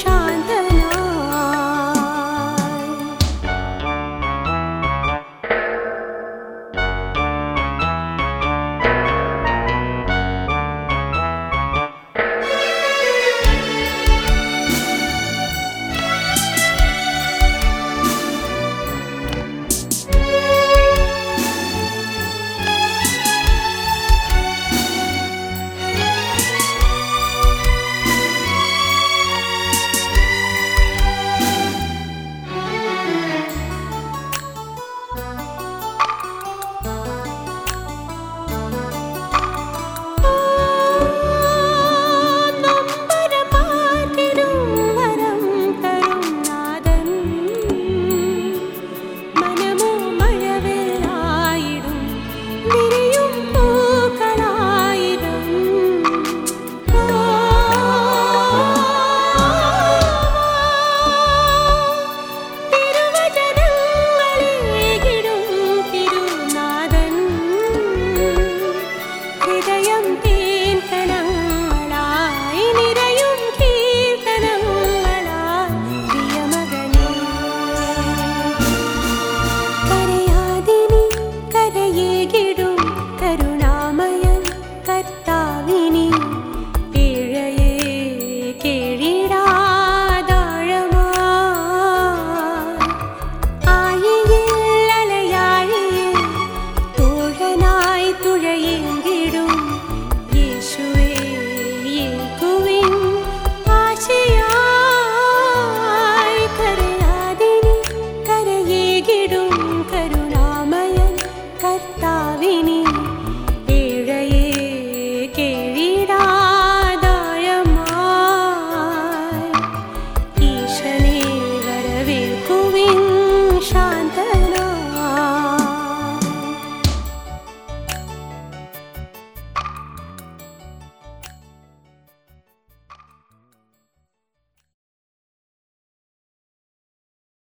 शान्त